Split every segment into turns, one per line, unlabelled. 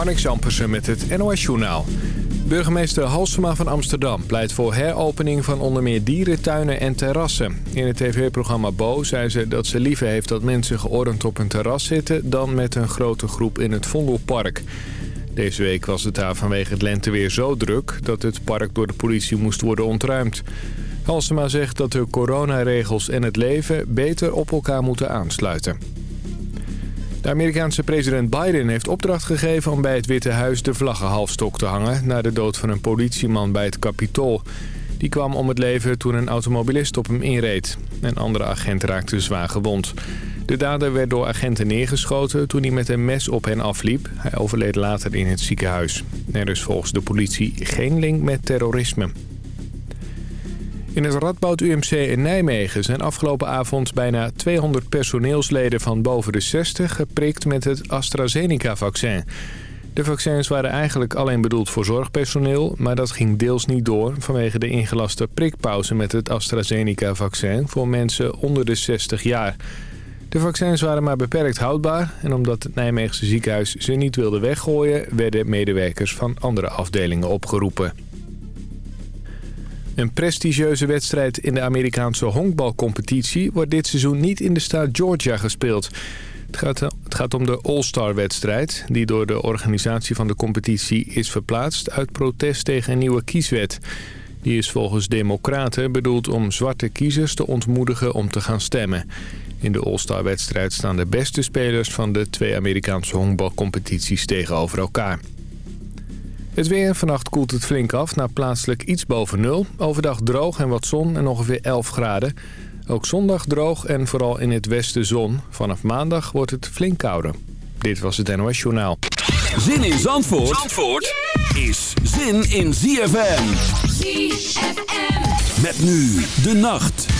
Marnik Zampersen met het NOS Journaal. Burgemeester Halsema van Amsterdam pleit voor heropening van onder meer dierentuinen en terrassen. In het tv-programma Bo zei ze dat ze liever heeft dat mensen geordend op een terras zitten... dan met een grote groep in het Vondelpark. Deze week was het daar vanwege het lenteweer zo druk... dat het park door de politie moest worden ontruimd. Halsema zegt dat de coronaregels en het leven beter op elkaar moeten aansluiten. De Amerikaanse president Biden heeft opdracht gegeven om bij het Witte Huis de vlaggenhalfstok te hangen... na de dood van een politieman bij het Capitool. Die kwam om het leven toen een automobilist op hem inreed. Een andere agent raakte zwaar gewond. De dader werd door agenten neergeschoten toen hij met een mes op hen afliep. Hij overleed later in het ziekenhuis. Er is volgens de politie geen link met terrorisme. In het Radboud UMC in Nijmegen zijn afgelopen avond bijna 200 personeelsleden van boven de 60 geprikt met het AstraZeneca-vaccin. De vaccins waren eigenlijk alleen bedoeld voor zorgpersoneel, maar dat ging deels niet door vanwege de ingelaste prikpauze met het AstraZeneca-vaccin voor mensen onder de 60 jaar. De vaccins waren maar beperkt houdbaar en omdat het Nijmeegse ziekenhuis ze niet wilde weggooien, werden medewerkers van andere afdelingen opgeroepen. Een prestigieuze wedstrijd in de Amerikaanse honkbalcompetitie wordt dit seizoen niet in de staat Georgia gespeeld. Het gaat, het gaat om de All-Star-wedstrijd, die door de organisatie van de competitie is verplaatst uit protest tegen een nieuwe kieswet. Die is volgens democraten bedoeld om zwarte kiezers te ontmoedigen om te gaan stemmen. In de All-Star-wedstrijd staan de beste spelers van de twee Amerikaanse honkbalcompetities tegenover elkaar. Het weer. Vannacht koelt het flink af naar plaatselijk iets boven nul. Overdag droog en wat zon en ongeveer 11 graden. Ook zondag droog en vooral in het westen zon. Vanaf maandag wordt het flink kouder. Dit was het NOS Journaal.
Zin in Zandvoort, Zandvoort is zin in ZFM.
ZFM.
Met nu de nacht.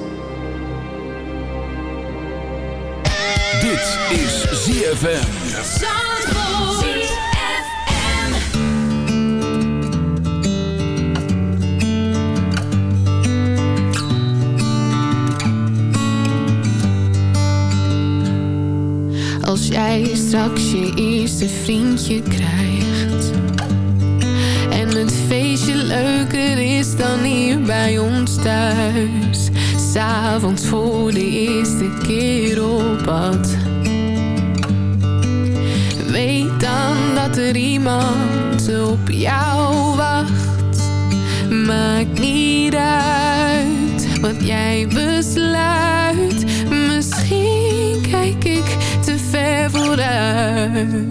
Als jij straks je eerste vriendje krijgt En het feestje leuker is dan hier bij ons thuis S'avonds voor de eerste keer op pad dat er iemand op jou wacht. Maakt niet uit wat jij besluit. Misschien kijk ik te ver vooruit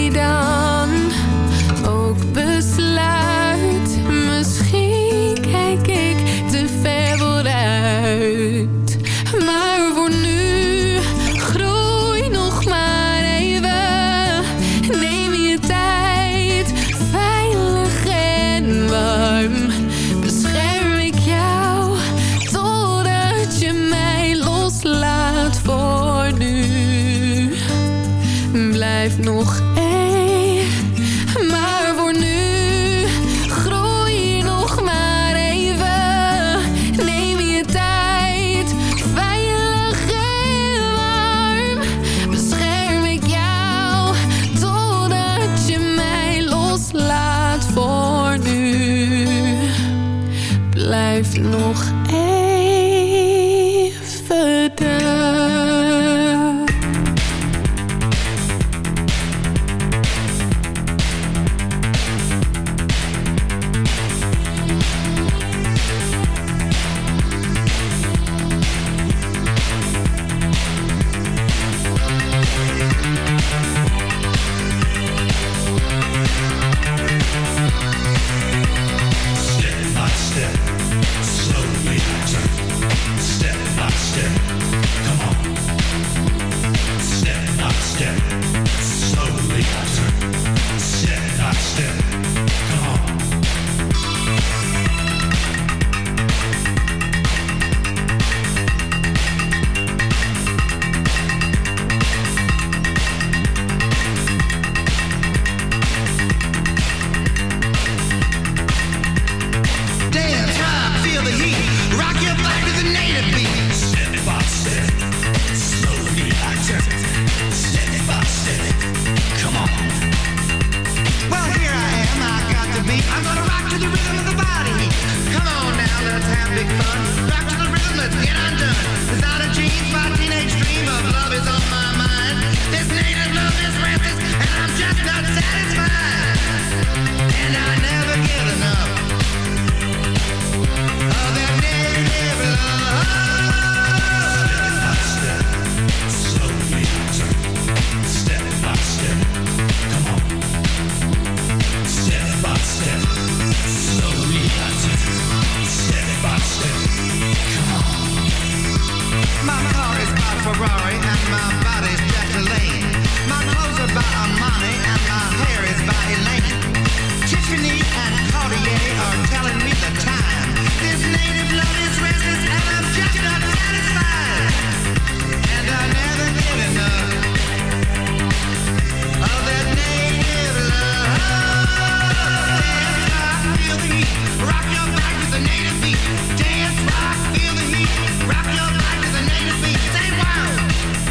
Dance, rock, feel the heat. Rock your life cause I know beat. see. Say wow.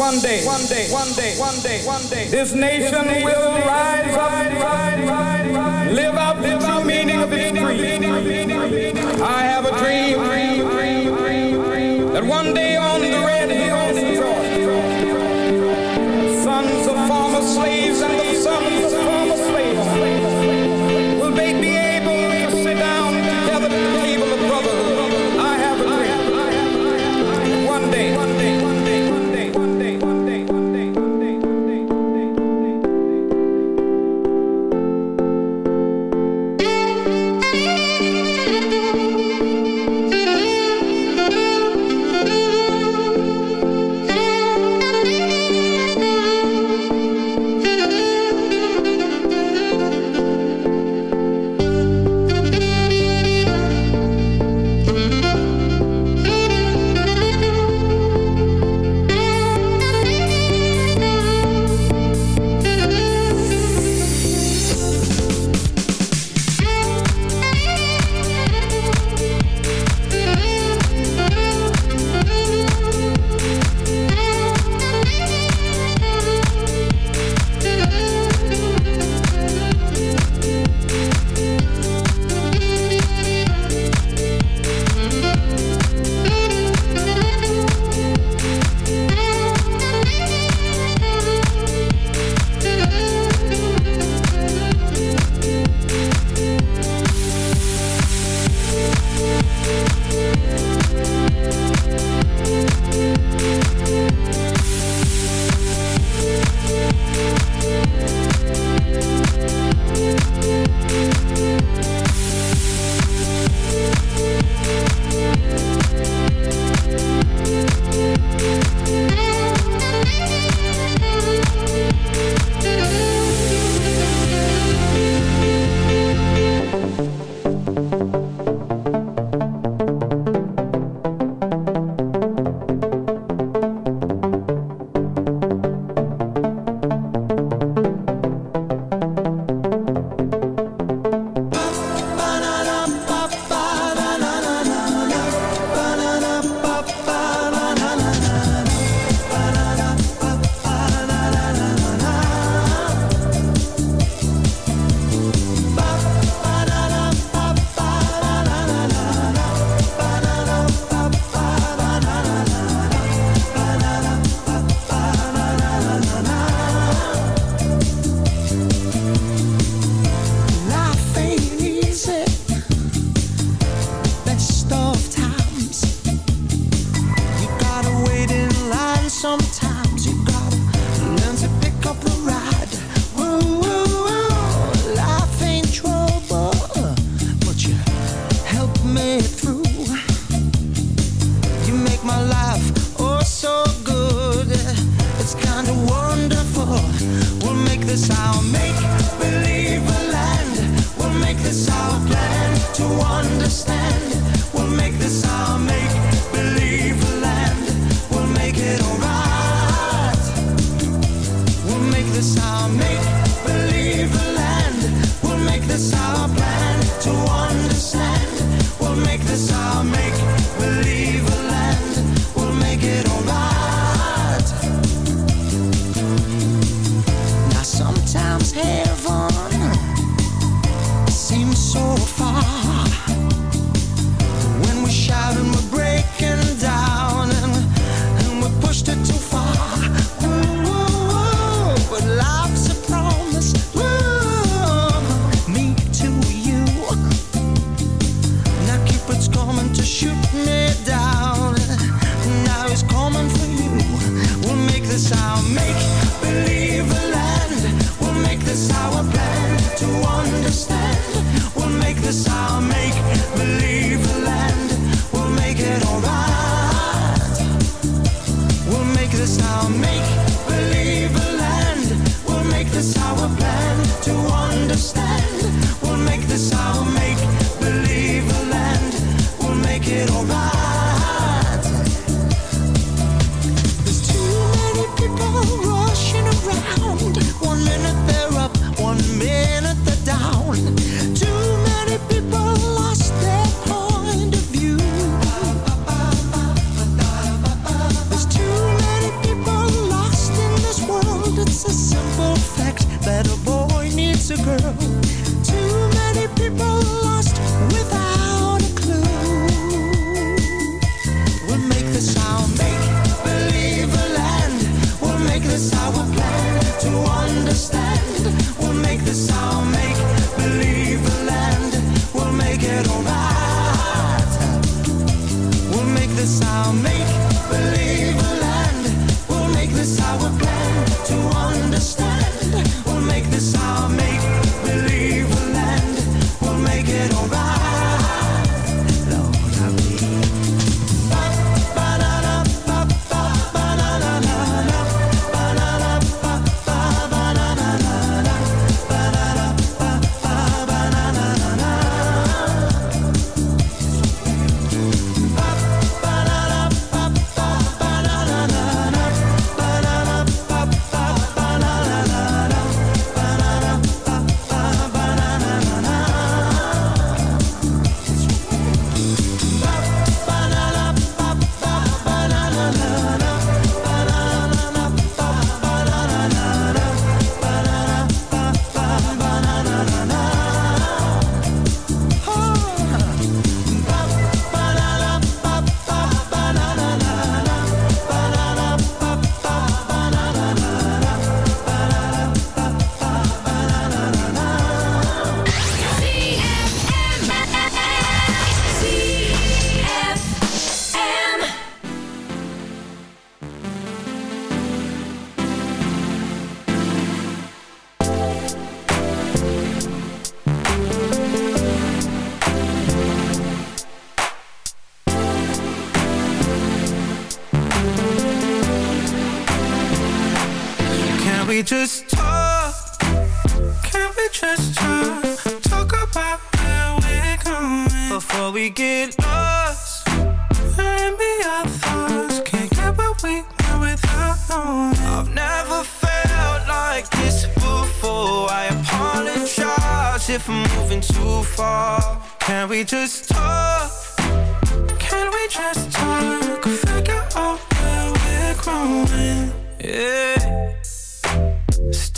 One day, one day, one day, one day, one day, this nation will rise up, live out the meaning of its creed. I have a dream that one day on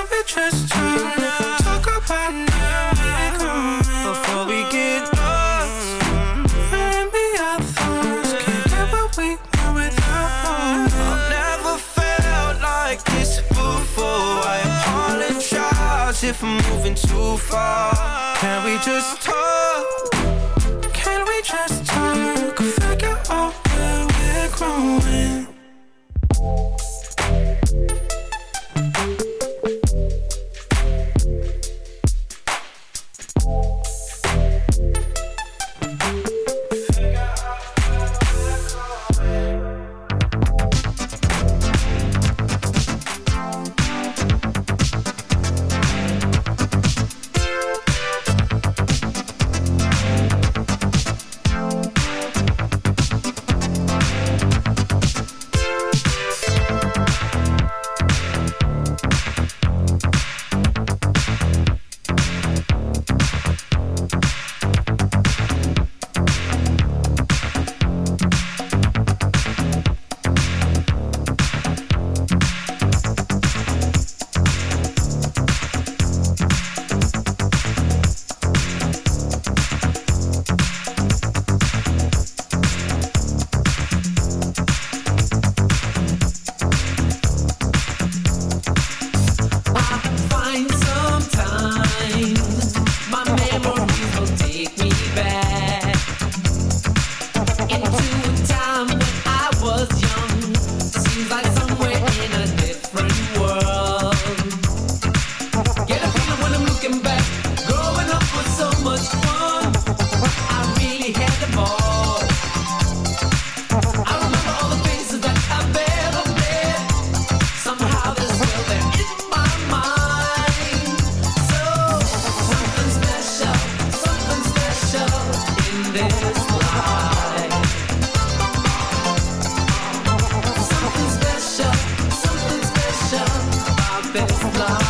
Can we just talk? Before we get lost and be our thoughts. Can't what we without I've never felt like this before. I apologize if I'm moving too far. Can we just talk? Can we just
The winds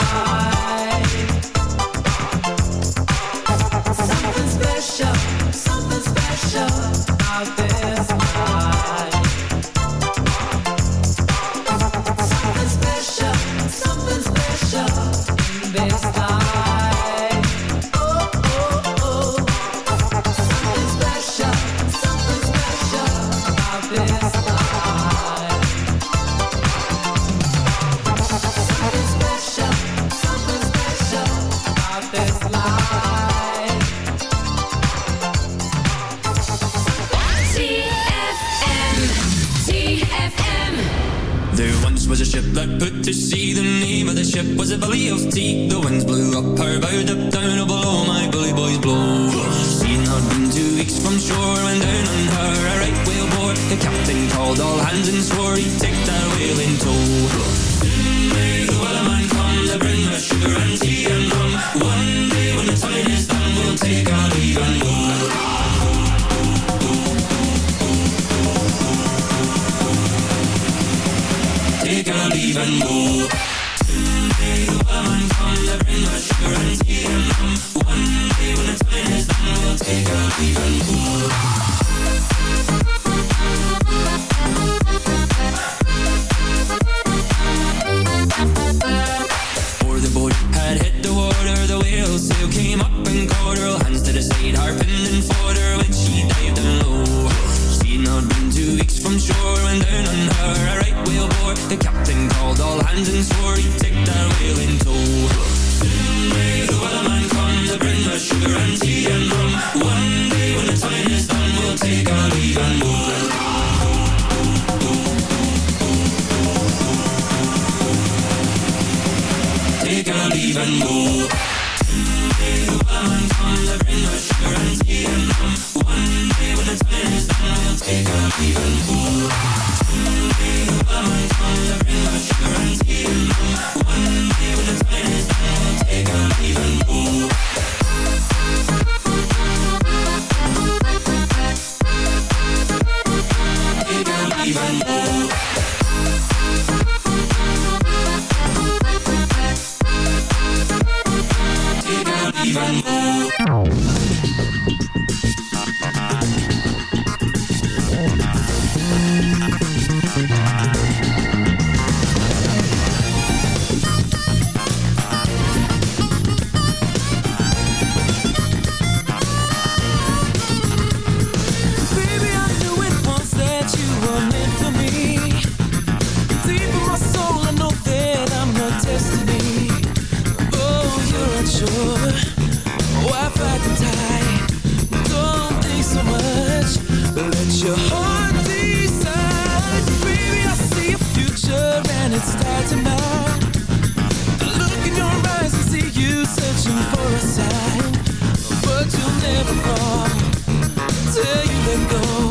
till you let go.